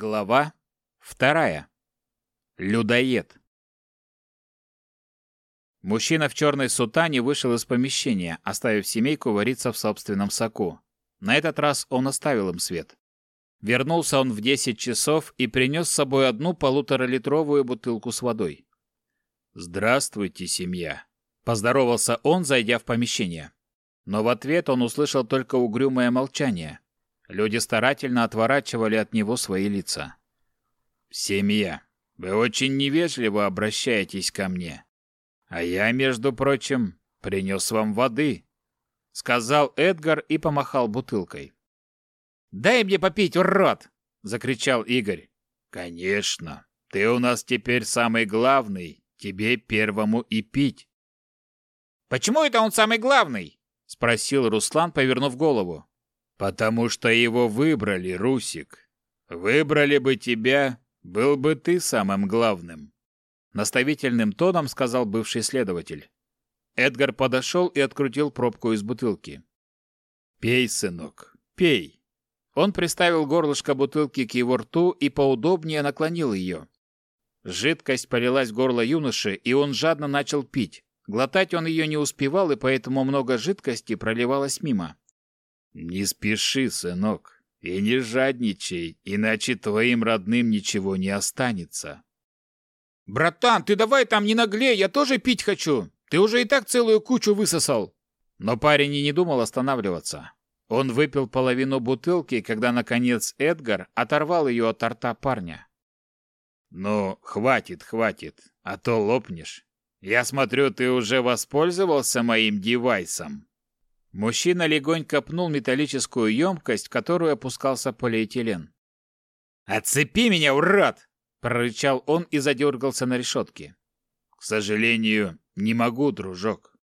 Глава вторая. Людоед. Мужчина в черной сутане вышел из помещения, оставив семейку вариться в собственном соку. На этот раз он оставил им свет. Вернулся он в 10 часов и принес с собой одну полуторалитровую бутылку с водой. «Здравствуйте, семья!» – поздоровался он, зайдя в помещение. Но в ответ он услышал только угрюмое молчание. Люди старательно отворачивали от него свои лица. «Семья, вы очень невежливо обращаетесь ко мне. А я, между прочим, принес вам воды», — сказал Эдгар и помахал бутылкой. «Дай мне попить, урод!» — закричал Игорь. «Конечно, ты у нас теперь самый главный, тебе первому и пить». «Почему это он самый главный?» — спросил Руслан, повернув голову. «Потому что его выбрали, Русик. Выбрали бы тебя, был бы ты самым главным», — наставительным тоном сказал бывший следователь. Эдгар подошел и открутил пробку из бутылки. «Пей, сынок, пей». Он приставил горлышко бутылки к его рту и поудобнее наклонил ее. Жидкость полилась в горло юноши, и он жадно начал пить. Глотать он ее не успевал, и поэтому много жидкости проливалось мимо. «Не спеши, сынок, и не жадничай, иначе твоим родным ничего не останется». «Братан, ты давай там не наглей, я тоже пить хочу. Ты уже и так целую кучу высосал». Но парень и не думал останавливаться. Он выпил половину бутылки, когда, наконец, Эдгар оторвал ее от рта парня. «Ну, хватит, хватит, а то лопнешь. Я смотрю, ты уже воспользовался моим девайсом». Мужчина легонько пнул металлическую емкость, в которую опускался полиэтилен. «Отцепи меня, урод!» — прорычал он и задергался на решетке. «К сожалению, не могу, дружок.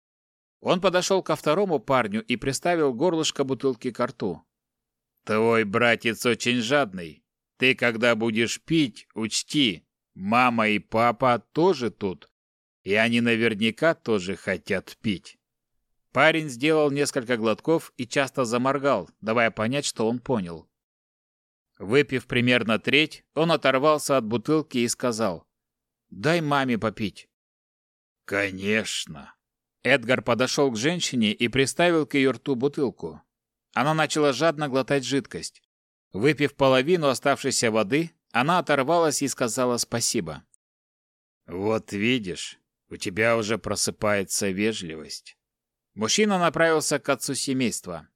Он подошел ко второму парню и приставил горлышко бутылки к рту. «Твой братец очень жадный. Ты, когда будешь пить, учти, мама и папа тоже тут, и они наверняка тоже хотят пить». Парень сделал несколько глотков и часто заморгал, давая понять, что он понял. Выпив примерно треть, он оторвался от бутылки и сказал, «Дай маме попить». «Конечно!» Эдгар подошел к женщине и приставил к ее рту бутылку. Она начала жадно глотать жидкость. Выпив половину оставшейся воды, она оторвалась и сказала спасибо. «Вот видишь, у тебя уже просыпается вежливость». Мужчина направился к отцу семейства.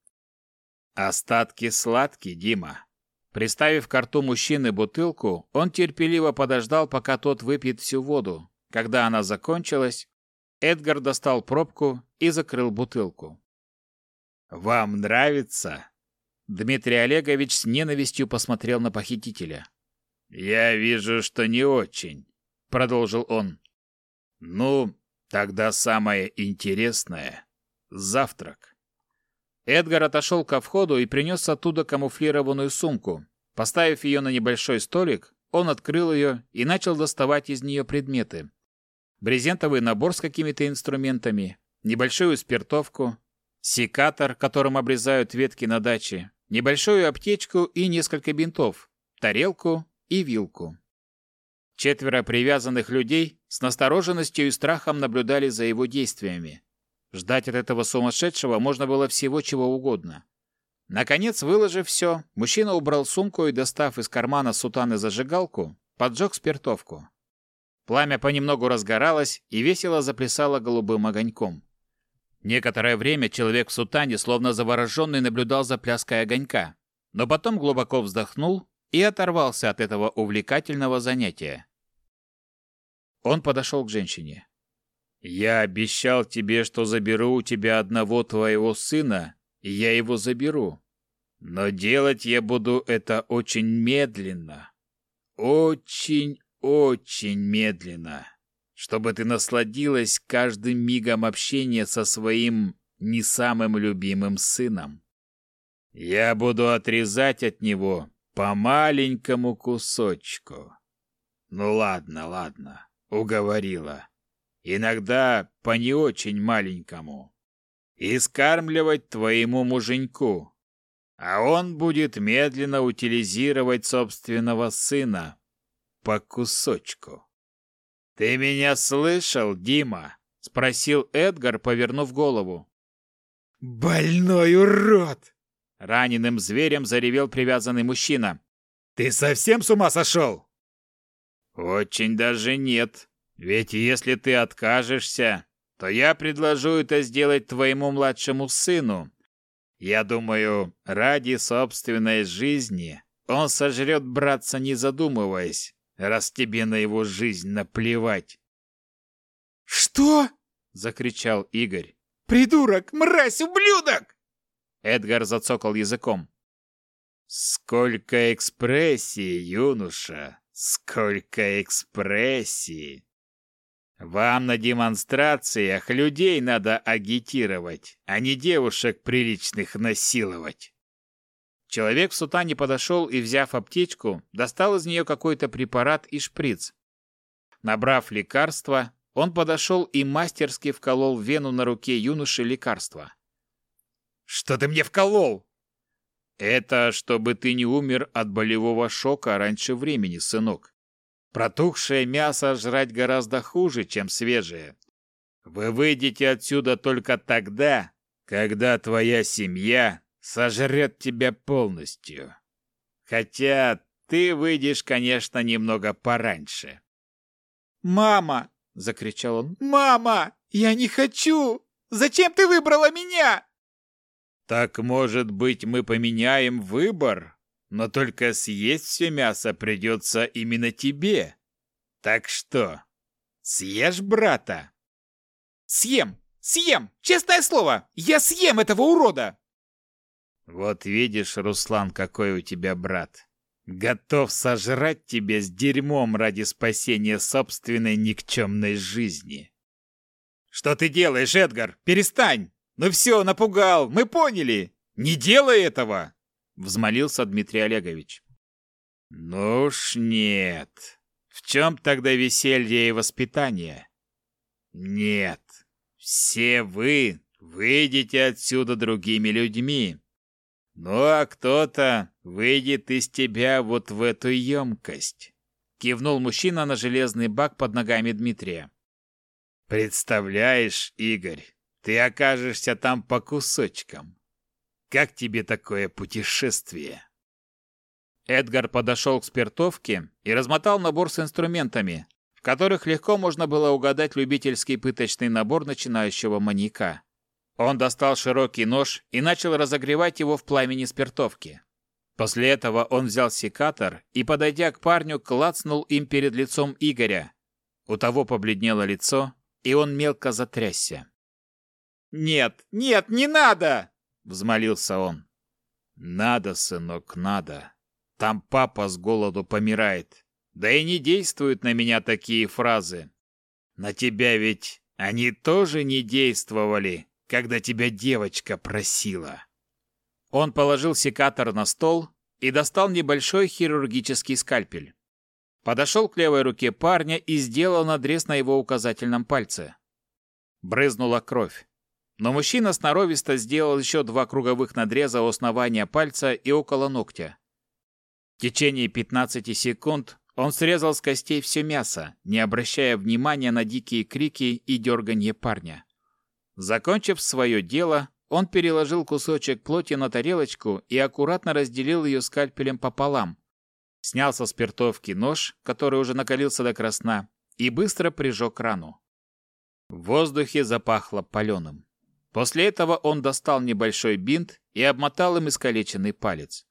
«Остатки сладкие, Дима». Приставив к рту мужчины бутылку, он терпеливо подождал, пока тот выпьет всю воду. Когда она закончилась, Эдгар достал пробку и закрыл бутылку. «Вам нравится?» Дмитрий Олегович с ненавистью посмотрел на похитителя. «Я вижу, что не очень», — продолжил он. «Ну, тогда самое интересное — завтрак». Эдгар отошел ко входу и принес оттуда камуфлированную сумку. Поставив ее на небольшой столик, он открыл ее и начал доставать из нее предметы брезентовый набор с какими-то инструментами, небольшую спиртовку, секатор, которым обрезают ветки на даче, небольшую аптечку и несколько бинтов, тарелку и вилку. Четверо привязанных людей с настороженностью и страхом наблюдали за его действиями. Ждать от этого сумасшедшего можно было всего чего угодно. Наконец, выложив все, мужчина убрал сумку и, достав из кармана сутаны зажигалку, поджег спиртовку. Пламя понемногу разгоралось и весело заплясало голубым огоньком. Некоторое время человек в сутане, словно завороженный, наблюдал за пляской огонька, но потом глубоко вздохнул и оторвался от этого увлекательного занятия. Он подошел к женщине. «Я обещал тебе, что заберу у тебя одного твоего сына, и я его заберу. Но делать я буду это очень медленно. Очень, очень медленно, чтобы ты насладилась каждым мигом общения со своим не самым любимым сыном. Я буду отрезать от него по маленькому кусочку. Ну ладно, ладно, уговорила. Иногда по не очень маленькому. И скармливать твоему муженьку. а он будет медленно утилизировать собственного сына по кусочку. «Ты меня слышал, Дима?» — спросил Эдгар, повернув голову. «Больной урод!» — раненым зверем заревел привязанный мужчина. «Ты совсем с ума сошел?» «Очень даже нет. Ведь если ты откажешься, то я предложу это сделать твоему младшему сыну, я думаю, ради собственной жизни он сожрет братца, не задумываясь, раз тебе на его жизнь наплевать. «Что?» — закричал Игорь. «Придурок! Мразь! Ублюдок!» Эдгар зацокал языком. «Сколько экспрессии, юноша! Сколько экспрессии!» Вам на демонстрациях людей надо агитировать, а не девушек приличных насиловать. Человек в сутане подошел и, взяв аптечку, достал из нее какой-то препарат и шприц. Набрав лекарство, он подошел и мастерски вколол вену на руке юноши лекарство. «Что ты мне вколол?» «Это чтобы ты не умер от болевого шока раньше времени, сынок. Протухшее мясо жрать гораздо хуже, чем свежее. Вы выйдете отсюда только тогда, когда твоя семья сожрет тебя полностью. Хотя ты выйдешь, конечно, немного пораньше. «Мама!» — закричал он. «Мама! Я не хочу! Зачем ты выбрала меня?» «Так, может быть, мы поменяем выбор?» Но только съесть все мясо придется именно тебе. Так что, съешь брата? Съем! Съем! Честное слово! Я съем этого урода! Вот видишь, Руслан, какой у тебя брат. Готов сожрать тебя с дерьмом ради спасения собственной никчемной жизни. Что ты делаешь, Эдгар? Перестань! Ну все, напугал, мы поняли! Не делай этого! Взмолился Дмитрий Олегович. Ну уж нет. В чем тогда веселье и воспитание? Нет. Все вы выйдете отсюда другими людьми. Ну а кто-то выйдет из тебя вот в эту емкость. Кивнул мужчина на железный бак под ногами Дмитрия. Представляешь, Игорь, ты окажешься там по кусочкам. Как тебе такое путешествие?» Эдгар подошел к спиртовке и размотал набор с инструментами, в которых легко можно было угадать любительский пыточный набор начинающего маньяка. Он достал широкий нож и начал разогревать его в пламени спиртовки. После этого он взял секатор и, подойдя к парню, клацнул им перед лицом Игоря. У того побледнело лицо, и он мелко затрясся. «Нет, нет, не надо!» Взмолился он. Надо, сынок, надо. Там папа с голоду помирает. Да и не действуют на меня такие фразы. На тебя ведь они тоже не действовали, когда тебя девочка просила. Он положил секатор на стол и достал небольшой хирургический скальпель. Подошел к левой руке парня и сделал надрез на его указательном пальце. Брызнула кровь. Но мужчина сноровисто сделал еще два круговых надреза у основания пальца и около ногтя. В течение 15 секунд он срезал с костей все мясо, не обращая внимания на дикие крики и дерганье парня. Закончив свое дело, он переложил кусочек плоти на тарелочку и аккуратно разделил ее скальпелем пополам. Снял со спиртовки нож, который уже накалился до красна, и быстро прижег рану. В воздухе запахло паленым. После этого он достал небольшой бинт и обмотал им искалеченный палец.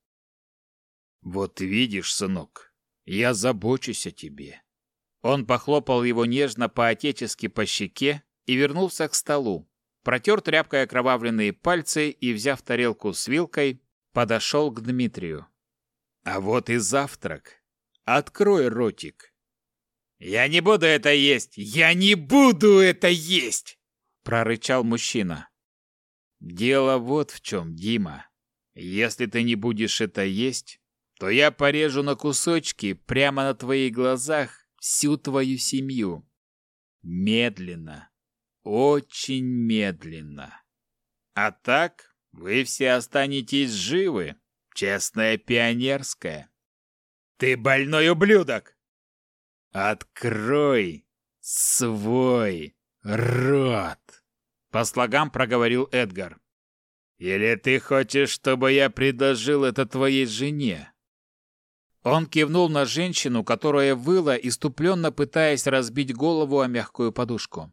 «Вот видишь, сынок, я забочусь о тебе». Он похлопал его нежно по-отечески по щеке и вернулся к столу. Протер тряпкой окровавленные пальцы и, взяв тарелку с вилкой, подошел к Дмитрию. «А вот и завтрак. Открой ротик». «Я не буду это есть! Я не буду это есть!» Прорычал мужчина. Дело вот в чем, Дима. Если ты не будешь это есть, то я порежу на кусочки прямо на твоих глазах всю твою семью. Медленно. Очень медленно. А так вы все останетесь живы. Честная пионерская. Ты больной ублюдок! Открой свой рот! По слогам проговорил Эдгар. Или ты хочешь, чтобы я предложил это твоей жене? Он кивнул на женщину, которая выла, иступленно пытаясь разбить голову о мягкую подушку.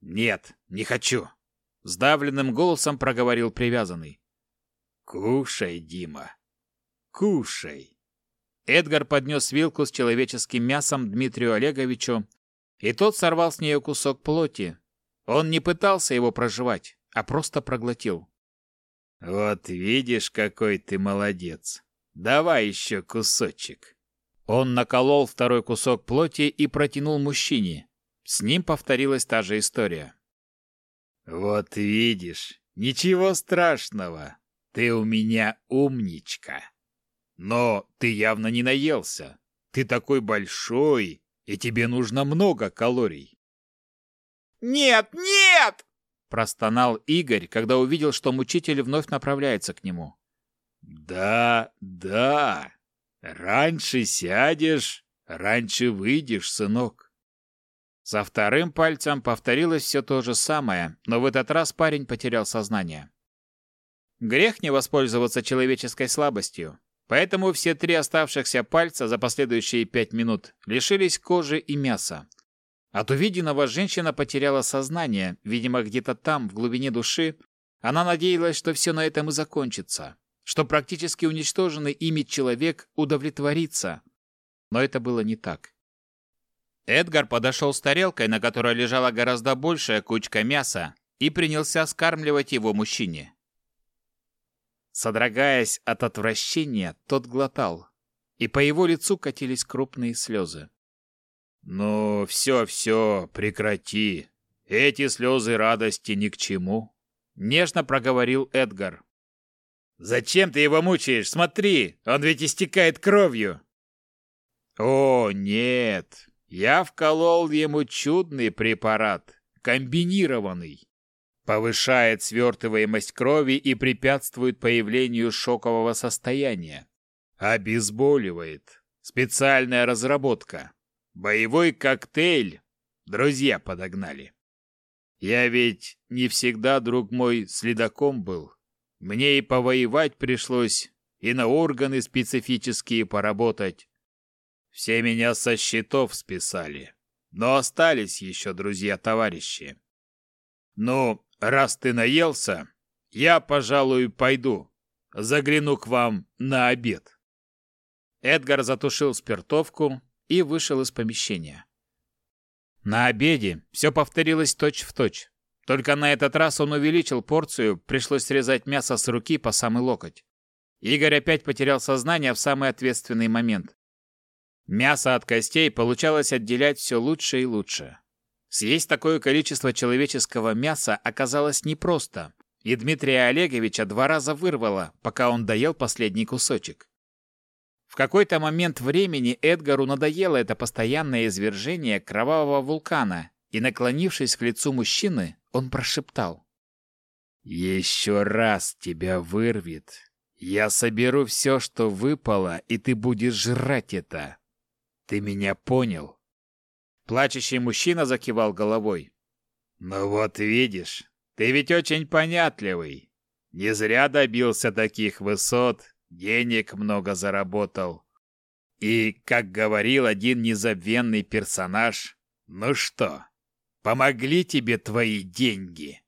«Нет, не хочу», — сдавленным голосом проговорил привязанный. «Кушай, Дима, кушай». Эдгар поднес вилку с человеческим мясом Дмитрию Олеговичу, и тот сорвал с нее кусок плоти. Он не пытался его проживать, а просто проглотил. «Вот видишь, какой ты молодец! Давай еще кусочек!» Он наколол второй кусок плоти и протянул мужчине. С ним повторилась та же история. «Вот видишь, ничего страшного. Ты у меня умничка. Но ты явно не наелся. Ты такой большой, и тебе нужно много калорий». «Нет, нет!» простонал Игорь, когда увидел, что мучитель вновь направляется к нему. Да, да. Раньше сядешь, раньше выйдешь, сынок. Со вторым пальцем повторилось все то же самое, но в этот раз парень потерял сознание. Грех не воспользоваться человеческой слабостью, поэтому все три оставшихся пальца за последующие пять минут лишились кожи и мяса. От увиденного женщина потеряла сознание, видимо, где-то там, в глубине души, она надеялась, что все на этом и закончится, что практически уничтоженный ими человек удовлетворится. Но это было не так. Эдгар подошел с тарелкой, на которой лежала гораздо большая кучка мяса, и принялся скармливать его мужчине. Содрогаясь от отвращения, тот глотал, и по его лицу катились крупные слезы. «Ну, все-все, прекрати. Эти слезы радости ни к чему», — нежно проговорил Эдгар. «Зачем ты его мучаешь? Смотри, он ведь истекает кровью!» «О, нет, я вколол ему чудный препарат, комбинированный. Повышает свертываемость крови и препятствует появлению шокового состояния. Обезболивает. Специальная разработка. Боевой коктейль друзья подогнали. Я ведь не всегда, друг мой, следаком был. Мне и повоевать пришлось, и на органы специфические поработать. Все меня со счетов списали, но остались еще друзья-товарищи. Ну, раз ты наелся, я, пожалуй, пойду. Загляну к вам на обед. Эдгар затушил спиртовку, и вышел из помещения. На обеде все повторилось точь-в-точь. Точь. Только на этот раз он увеличил порцию, пришлось срезать мясо с руки по самый локоть. Игорь опять потерял сознание в самый ответственный момент. Мясо от костей получалось отделять все лучше и лучше. Съесть такое количество человеческого мяса оказалось непросто, и Дмитрия Олеговича два раза вырвало, пока он доел последний кусочек. В какой-то момент времени Эдгару надоело это постоянное извержение кровавого вулкана, и, наклонившись к лицу мужчины, он прошептал. «Еще раз тебя вырвет. Я соберу все, что выпало, и ты будешь жрать это. Ты меня понял?» Плачущий мужчина закивал головой. «Ну вот видишь, ты ведь очень понятливый. Не зря добился таких высот денег много заработал. И, как говорил один незабвенный персонаж, ну что, помогли тебе твои деньги?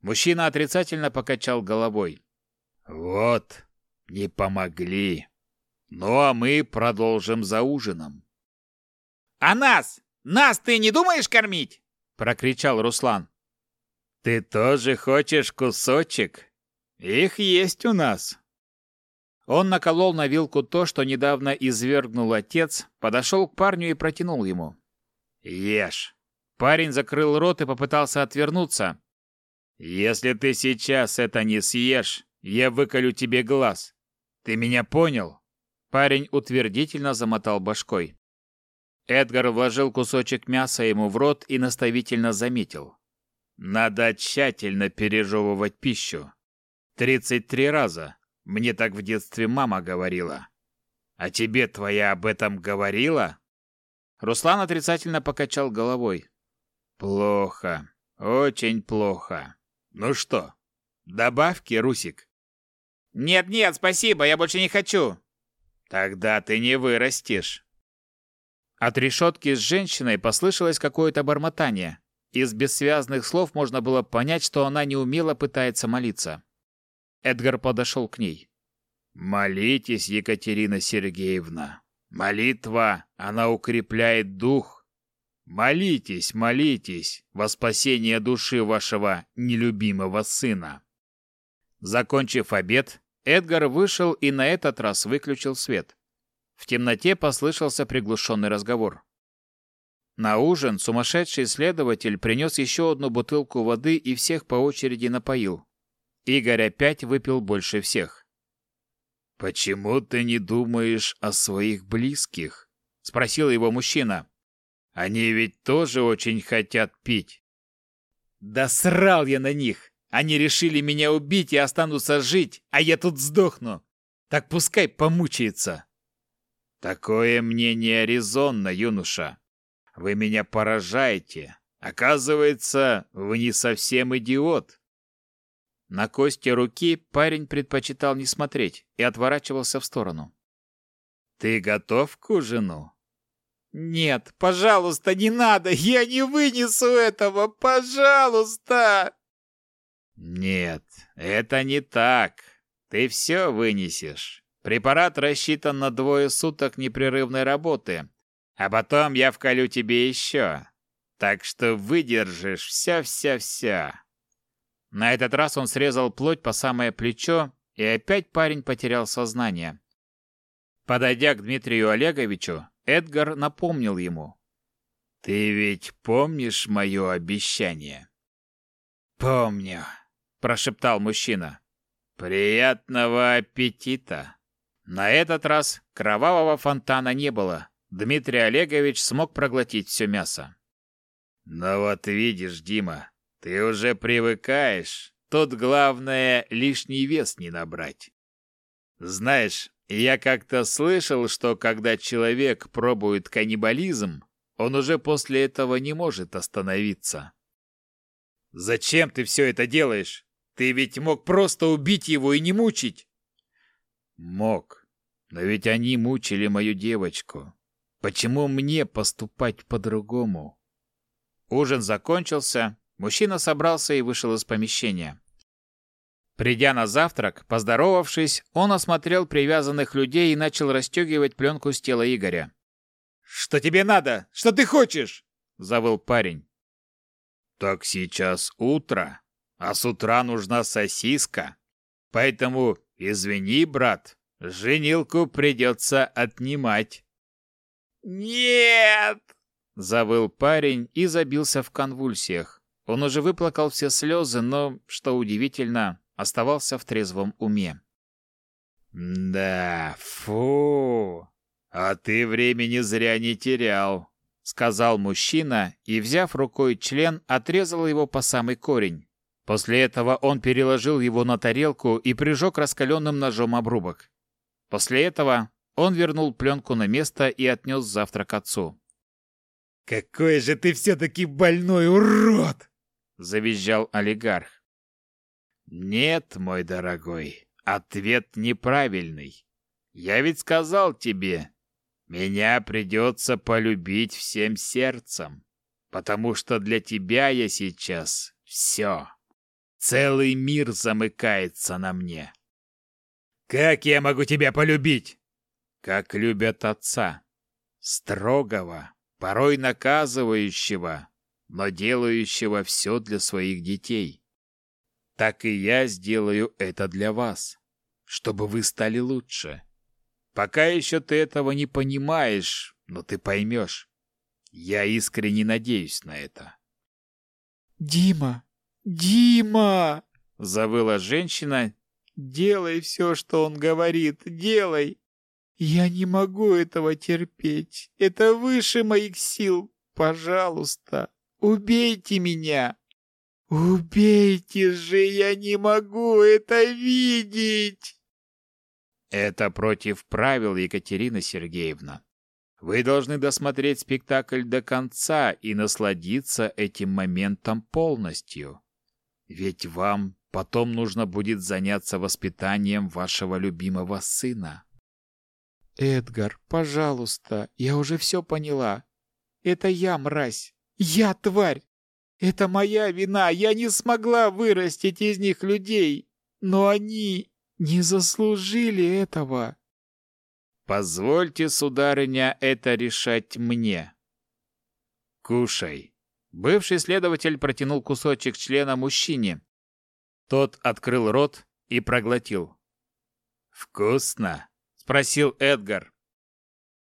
Мужчина отрицательно покачал головой. Вот, не помогли. Ну а мы продолжим за ужином. А нас? Нас ты не думаешь кормить? прокричал Руслан. Ты тоже хочешь кусочек? Их есть у нас. Он наколол на вилку то, что недавно извергнул отец, подошел к парню и протянул ему. «Ешь». Парень закрыл рот и попытался отвернуться. «Если ты сейчас это не съешь, я выколю тебе глаз. Ты меня понял?» Парень утвердительно замотал башкой. Эдгар вложил кусочек мяса ему в рот и наставительно заметил. «Надо тщательно пережевывать пищу. Тридцать три раза, Мне так в детстве мама говорила. А тебе твоя об этом говорила? Руслан отрицательно покачал головой. Плохо. Очень плохо. Ну что, добавки, Русик? Нет-нет, спасибо, я больше не хочу. Тогда ты не вырастешь. От решетки с женщиной послышалось какое-то бормотание. Из бессвязных слов можно было понять, что она неумело пытается молиться. Эдгар подошел к ней. «Молитесь, Екатерина Сергеевна. Молитва, она укрепляет дух. Молитесь, молитесь во спасение души вашего нелюбимого сына». Закончив обед, Эдгар вышел и на этот раз выключил свет. В темноте послышался приглушенный разговор. На ужин сумасшедший следователь принес еще одну бутылку воды и всех по очереди напоил. Игорь опять выпил больше всех. «Почему ты не думаешь о своих близких?» — спросил его мужчина. «Они ведь тоже очень хотят пить». «Да срал я на них! Они решили меня убить и останутся жить, а я тут сдохну! Так пускай помучается!» «Такое мнение резонно, юноша. Вы меня поражаете. Оказывается, вы не совсем идиот. На кости руки парень предпочитал не смотреть и отворачивался в сторону. Ты готов к ужину? Нет, пожалуйста, не надо. Я не вынесу этого, пожалуйста. Нет, это не так. Ты все вынесешь. Препарат рассчитан на двое суток непрерывной работы, а потом я вколю тебе еще. Так что выдержишь вся-вся-вся. На этот раз он срезал плоть по самое плечо, и опять парень потерял сознание. Подойдя к Дмитрию Олеговичу, Эдгар напомнил ему. «Ты ведь помнишь мое обещание?» «Помню», — прошептал мужчина. «Приятного аппетита!» На этот раз кровавого фонтана не было, Дмитрий Олегович смог проглотить все мясо. «Ну вот видишь, Дима, ты уже привыкаешь. Тут главное лишний вес не набрать. Знаешь, я как-то слышал, что когда человек пробует каннибализм, он уже после этого не может остановиться. Зачем ты все это делаешь? Ты ведь мог просто убить его и не мучить. Мог. Но ведь они мучили мою девочку. Почему мне поступать по-другому? Ужин закончился, мужчина собрался и вышел из помещения. Придя на завтрак, поздоровавшись, он осмотрел привязанных людей и начал расстегивать пленку с тела Игоря. «Что тебе надо? Что ты хочешь?» — завыл парень. «Так сейчас утро, а с утра нужна сосиска. Поэтому, извини, брат, женилку придется отнимать». «Нет!» — завыл парень и забился в конвульсиях. Он уже выплакал все слезы, но, что удивительно, оставался в трезвом уме. «Да, фу! А ты времени зря не терял», — сказал мужчина и, взяв рукой член, отрезал его по самый корень. После этого он переложил его на тарелку и прижег раскаленным ножом обрубок. После этого он вернул пленку на место и отнес завтрак отцу. «Какой же ты все-таки больной урод!» — завизжал олигарх. «Нет, мой дорогой, ответ неправильный. Я ведь сказал тебе, меня придется полюбить всем сердцем, потому что для тебя я сейчас все. Целый мир замыкается на мне». «Как я могу тебя полюбить?» как любят отца, строгого, порой наказывающего, но делающего все для своих детей. Так и я сделаю это для вас, чтобы вы стали лучше. Пока еще ты этого не понимаешь, но ты поймешь. Я искренне надеюсь на это. «Дима! Дима!» — завыла женщина. «Делай все, что он говорит, делай! Я не могу этого терпеть. Это выше моих сил. Пожалуйста, убейте меня. Убейте же, я не могу это видеть. Это против правил, Екатерина Сергеевна. Вы должны досмотреть спектакль до конца и насладиться этим моментом полностью. Ведь вам потом нужно будет заняться воспитанием вашего любимого сына. Эдгар, пожалуйста, я уже все поняла. Это я, мразь. Я тварь. Это моя вина. Я не смогла вырастить из них людей. Но они не заслужили этого. Позвольте, сударыня, это решать мне. Кушай. Бывший следователь протянул кусочек члена мужчине. Тот открыл рот и проглотил. «Вкусно?» — спросил Эдгар.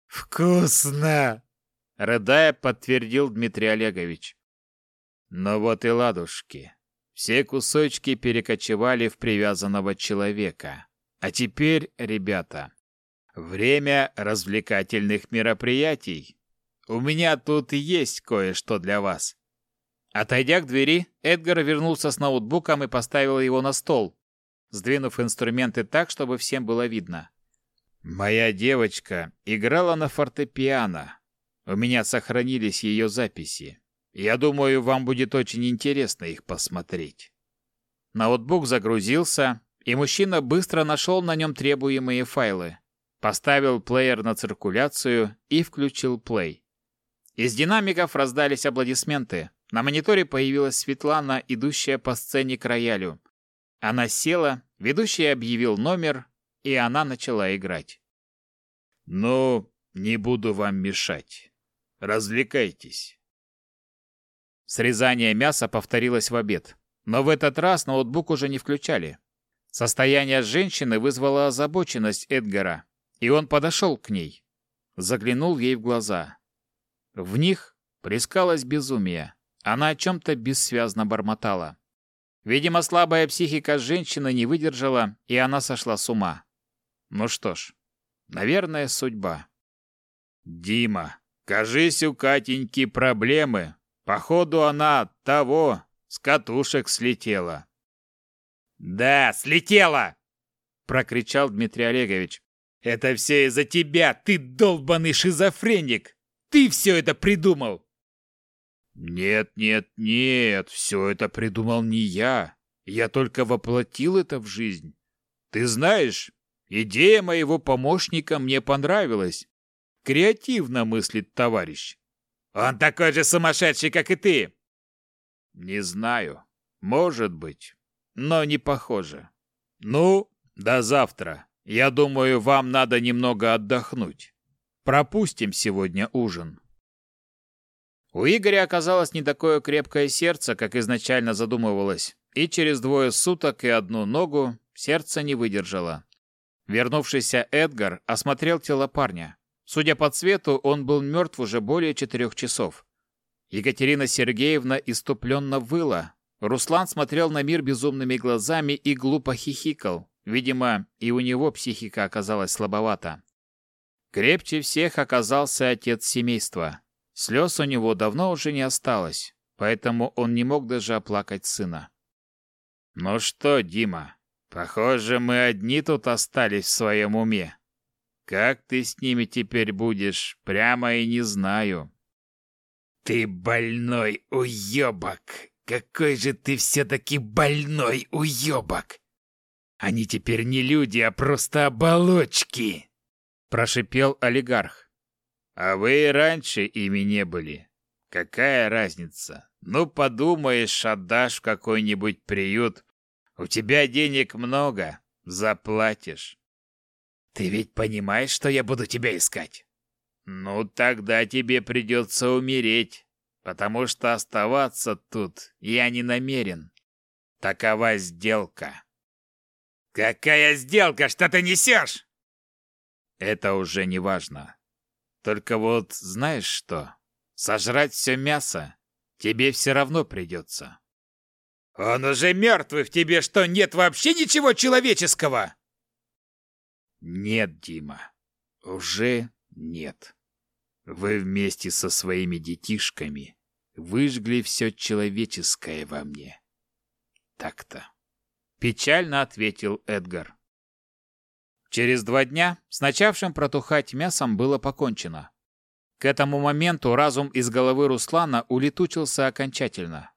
«Вкусно!» — рыдая, подтвердил Дмитрий Олегович. Но вот и ладушки. Все кусочки перекочевали в привязанного человека. А теперь, ребята, Время развлекательных мероприятий. У меня тут есть кое-что для вас. Отойдя к двери, Эдгар вернулся с ноутбуком и поставил его на стол, сдвинув инструменты так, чтобы всем было видно. Моя девочка играла на фортепиано. У меня сохранились ее записи. Я думаю, вам будет очень интересно их посмотреть. Ноутбук загрузился, и мужчина быстро нашел на нем требуемые файлы. Поставил плеер на циркуляцию и включил плей. Из динамиков раздались аплодисменты. На мониторе появилась Светлана, идущая по сцене к роялю. Она села, ведущий объявил номер, и она начала играть. «Ну, не буду вам мешать. Развлекайтесь». Срезание мяса повторилось в обед, но в этот раз ноутбук уже не включали. Состояние женщины вызвало озабоченность Эдгара, и он подошел к ней, заглянул ей в глаза. В них плескалось безумие. Она о чем-то бессвязно бормотала. Видимо, слабая психика женщины не выдержала, и она сошла с ума. Ну что ж, наверное, судьба. «Дима, кажись, у Катеньки проблемы. Походу, она того, с катушек слетела». «Да, слетела!» — прокричал Дмитрий Олегович. Это все из-за тебя, ты долбанный шизофреник! Ты все это придумал!» «Нет, нет, нет, все это придумал не я. Я только воплотил это в жизнь. Ты знаешь, идея моего помощника мне понравилась. Креативно мыслит товарищ. Он такой же сумасшедший, как и ты!» «Не знаю. Может быть. Но не похоже. Ну, до завтра!» Я думаю, вам надо немного отдохнуть. Пропустим сегодня ужин. У Игоря оказалось не такое крепкое сердце, как изначально задумывалось, и через двое суток и одну ногу сердце не выдержало. Вернувшийся Эдгар осмотрел тело парня. Судя по цвету, он был мертв уже более четырех часов. Екатерина Сергеевна иступленно выла. Руслан смотрел на мир безумными глазами и глупо хихикал, Видимо, и у него психика оказалась слабовата. Крепче всех оказался отец семейства. Слез у него давно уже не осталось, поэтому он не мог даже оплакать сына. «Ну что, Дима, похоже, мы одни тут остались в своем уме. Как ты с ними теперь будешь, прямо и не знаю». «Ты больной уебок! Какой же ты все-таки больной уебок! Они теперь не люди, а просто оболочки!» Прошипел олигарх. «А вы и раньше ими не были. Какая разница? Ну, подумаешь, отдашь в какой-нибудь приют. У тебя денег много, заплатишь. Ты ведь понимаешь, что я буду тебя искать? Ну, тогда тебе придется умереть, потому что оставаться тут я не намерен. Такова сделка. «Какая сделка? Что ты несешь?» «Это уже не важно. Только вот знаешь что? Сожрать все мясо тебе все равно придется». «Он уже мертвый, в тебе что, нет вообще ничего человеческого?» «Нет, Дима, уже нет. Вы вместе со своими детишками выжгли все человеческое во мне. Так-то». Печально ответил Эдгар. Через два дня с начавшим протухать мясом было покончено. К этому моменту разум из головы Руслана улетучился окончательно.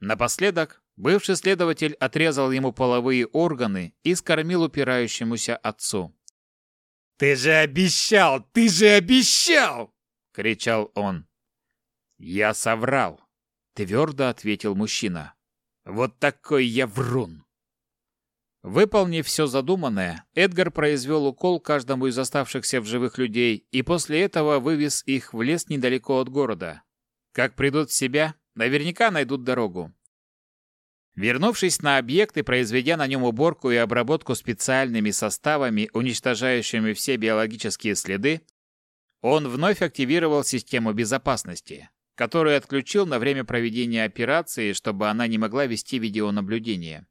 Напоследок, бывший следователь отрезал ему половые органы и скормил упирающемуся отцу. «Ты же обещал! Ты же обещал!» — кричал он. «Я соврал», — твердо ответил мужчина. «Вот такой я врун!» Выполнив все задуманное, Эдгар произвел укол каждому из оставшихся в живых людей и после этого вывез их в лес недалеко от города. Как придут в себя, наверняка найдут дорогу. Вернувшись на объект и произведя на нем уборку и обработку специальными составами, уничтожающими все биологические следы, он вновь активировал систему безопасности, которую отключил на время проведения операции, чтобы она не могла вести видеонаблюдение.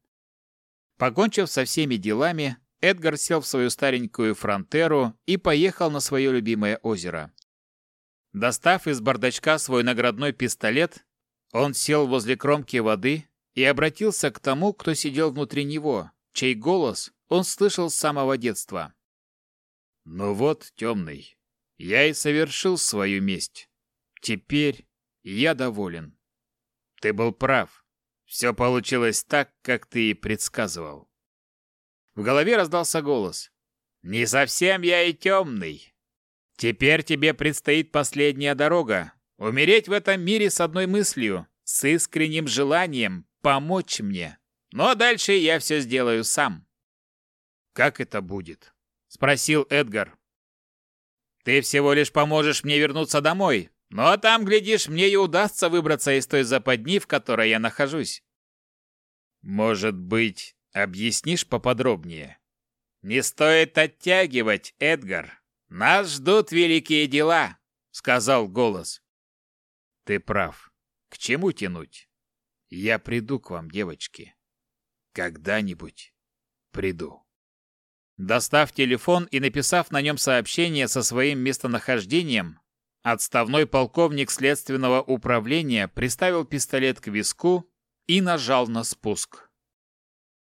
Покончив со всеми делами, Эдгар сел в свою старенькую фронтеру и поехал на свое любимое озеро. Достав из бардачка свой наградной пистолет, он сел возле кромки воды и обратился к тому, кто сидел внутри него, чей голос он слышал с самого детства. «Ну вот, темный, я и совершил свою месть. Теперь я доволен. Ты был прав. Все получилось так, как ты и предсказывал. В голове раздался голос. «Не совсем я и темный. Теперь тебе предстоит последняя дорога. Умереть в этом мире с одной мыслью, с искренним желанием помочь мне. Но дальше я все сделаю сам». «Как это будет?» — спросил Эдгар. «Ты всего лишь поможешь мне вернуться домой, а там, глядишь, мне и удастся выбраться из той западни, в которой я нахожусь. Может быть, объяснишь поподробнее? Не стоит оттягивать, Эдгар. Нас ждут великие дела, сказал голос. Ты прав. К чему тянуть? Я приду к вам, девочки. Когда-нибудь приду. Достав телефон и написав на нем сообщение со своим местонахождением, Отставной полковник следственного управления приставил пистолет к виску и нажал на спуск.